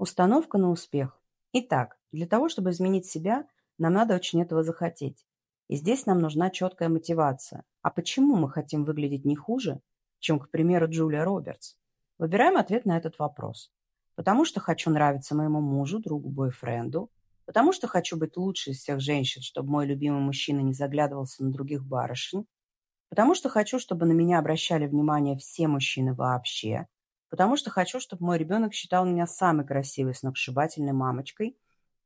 Установка на успех. Итак, для того, чтобы изменить себя, нам надо очень этого захотеть. И здесь нам нужна четкая мотивация. А почему мы хотим выглядеть не хуже, чем, к примеру, Джулия Робертс? Выбираем ответ на этот вопрос. Потому что хочу нравиться моему мужу, другу, бойфренду. Потому что хочу быть лучшей из всех женщин, чтобы мой любимый мужчина не заглядывался на других барышень. Потому что хочу, чтобы на меня обращали внимание все мужчины вообще. Потому что хочу, чтобы мой ребенок считал меня самой красивой, сногсшибательной мамочкой.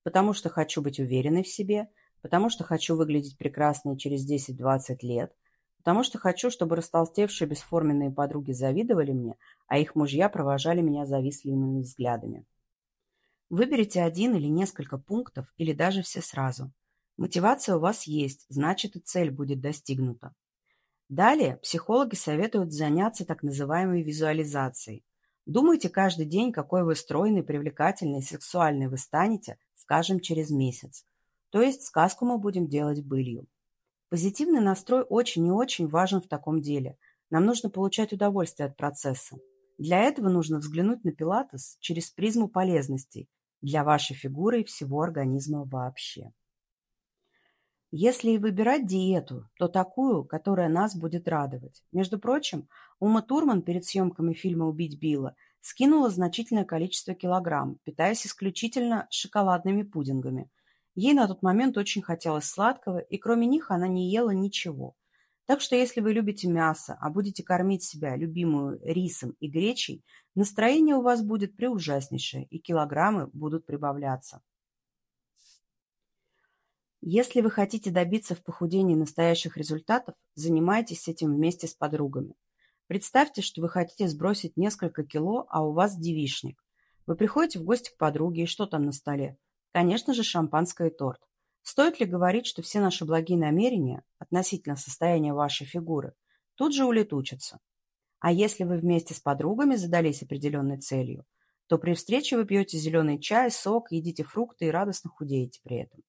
Потому что хочу быть уверенной в себе. Потому что хочу выглядеть прекрасной через 10-20 лет. Потому что хочу, чтобы растолстевшие бесформенные подруги завидовали мне, а их мужья провожали меня завистливыми взглядами. Выберите один или несколько пунктов, или даже все сразу. Мотивация у вас есть, значит и цель будет достигнута. Далее психологи советуют заняться так называемой визуализацией. Думайте каждый день, какой вы стройный, привлекательный, сексуальный вы станете, скажем, через месяц. То есть сказку мы будем делать былью. Позитивный настрой очень и очень важен в таком деле. Нам нужно получать удовольствие от процесса. Для этого нужно взглянуть на пилатес через призму полезностей для вашей фигуры и всего организма вообще. Если и выбирать диету, то такую, которая нас будет радовать. Между прочим, Ума Турман перед съемками фильма «Убить Билла» скинула значительное количество килограмм, питаясь исключительно шоколадными пудингами. Ей на тот момент очень хотелось сладкого, и кроме них она не ела ничего. Так что если вы любите мясо, а будете кормить себя любимую рисом и гречей, настроение у вас будет преужаснейшее, и килограммы будут прибавляться. Если вы хотите добиться в похудении настоящих результатов, занимайтесь этим вместе с подругами. Представьте, что вы хотите сбросить несколько кило, а у вас девишник. Вы приходите в гости к подруге, и что там на столе? Конечно же, шампанское и торт. Стоит ли говорить, что все наши благие намерения относительно состояния вашей фигуры тут же улетучатся? А если вы вместе с подругами задались определенной целью, то при встрече вы пьете зеленый чай, сок, едите фрукты и радостно худеете при этом.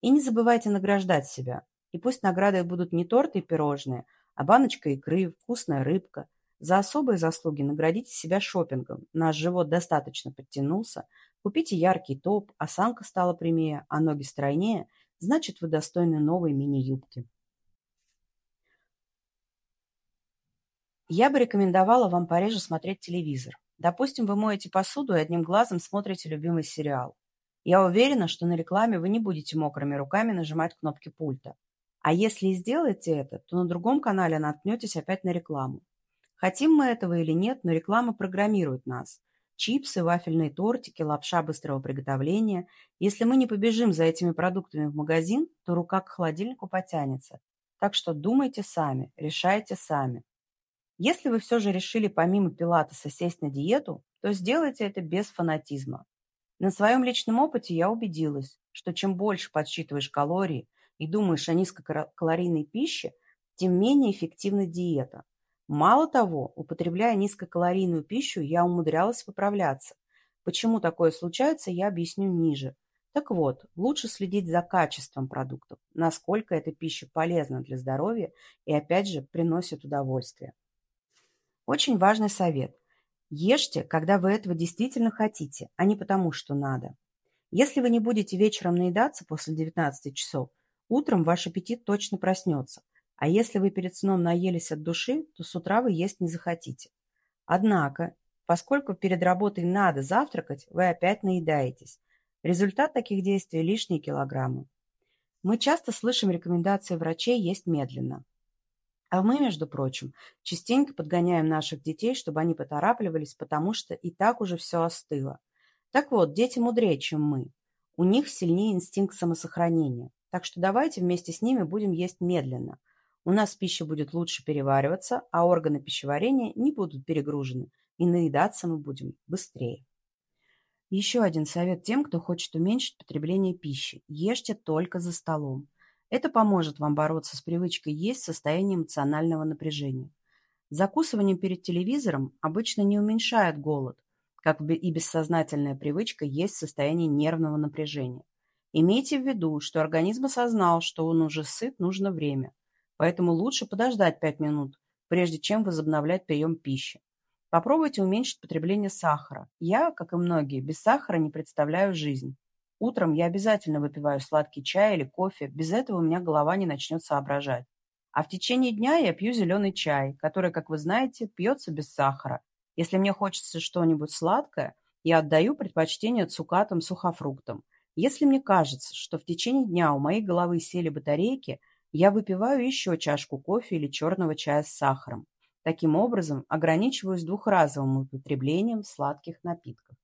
И не забывайте награждать себя. И пусть наградой будут не торты и пирожные, а баночка икры, вкусная рыбка. За особые заслуги наградите себя шопингом. Наш живот достаточно подтянулся. Купите яркий топ, осанка стала прямее, а ноги стройнее. Значит, вы достойны новой мини-юбки. Я бы рекомендовала вам пореже смотреть телевизор. Допустим, вы моете посуду и одним глазом смотрите любимый сериал. Я уверена, что на рекламе вы не будете мокрыми руками нажимать кнопки пульта. А если и сделаете это, то на другом канале наткнетесь опять на рекламу. Хотим мы этого или нет, но реклама программирует нас. Чипсы, вафельные тортики, лапша быстрого приготовления. Если мы не побежим за этими продуктами в магазин, то рука к холодильнику потянется. Так что думайте сами, решайте сами. Если вы все же решили помимо пилатеса сесть на диету, то сделайте это без фанатизма. На своем личном опыте я убедилась, что чем больше подсчитываешь калории и думаешь о низкокалорийной пище, тем менее эффективна диета. Мало того, употребляя низкокалорийную пищу, я умудрялась поправляться. Почему такое случается, я объясню ниже. Так вот, лучше следить за качеством продуктов, насколько эта пища полезна для здоровья и, опять же, приносит удовольствие. Очень важный совет. Ешьте, когда вы этого действительно хотите, а не потому, что надо. Если вы не будете вечером наедаться после 19 часов, утром ваш аппетит точно проснется. А если вы перед сном наелись от души, то с утра вы есть не захотите. Однако, поскольку перед работой надо завтракать, вы опять наедаетесь. Результат таких действий – лишние килограммы. Мы часто слышим рекомендации врачей есть медленно. А мы, между прочим, частенько подгоняем наших детей, чтобы они поторапливались, потому что и так уже все остыло. Так вот, дети мудрее, чем мы. У них сильнее инстинкт самосохранения. Так что давайте вместе с ними будем есть медленно. У нас пища будет лучше перевариваться, а органы пищеварения не будут перегружены, и наедаться мы будем быстрее. Еще один совет тем, кто хочет уменьшить потребление пищи. Ешьте только за столом. Это поможет вам бороться с привычкой есть в состоянии эмоционального напряжения. Закусывание перед телевизором обычно не уменьшает голод, как и бессознательная привычка есть в состоянии нервного напряжения. Имейте в виду, что организм осознал, что он уже сыт, нужно время. Поэтому лучше подождать 5 минут, прежде чем возобновлять прием пищи. Попробуйте уменьшить потребление сахара. Я, как и многие, без сахара не представляю жизнь. Утром я обязательно выпиваю сладкий чай или кофе, без этого у меня голова не начнет соображать. А в течение дня я пью зеленый чай, который, как вы знаете, пьется без сахара. Если мне хочется что-нибудь сладкое, я отдаю предпочтение цукатам, сухофруктам. Если мне кажется, что в течение дня у моей головы сели батарейки, я выпиваю еще чашку кофе или черного чая с сахаром. Таким образом, ограничиваюсь двухразовым употреблением сладких напитков.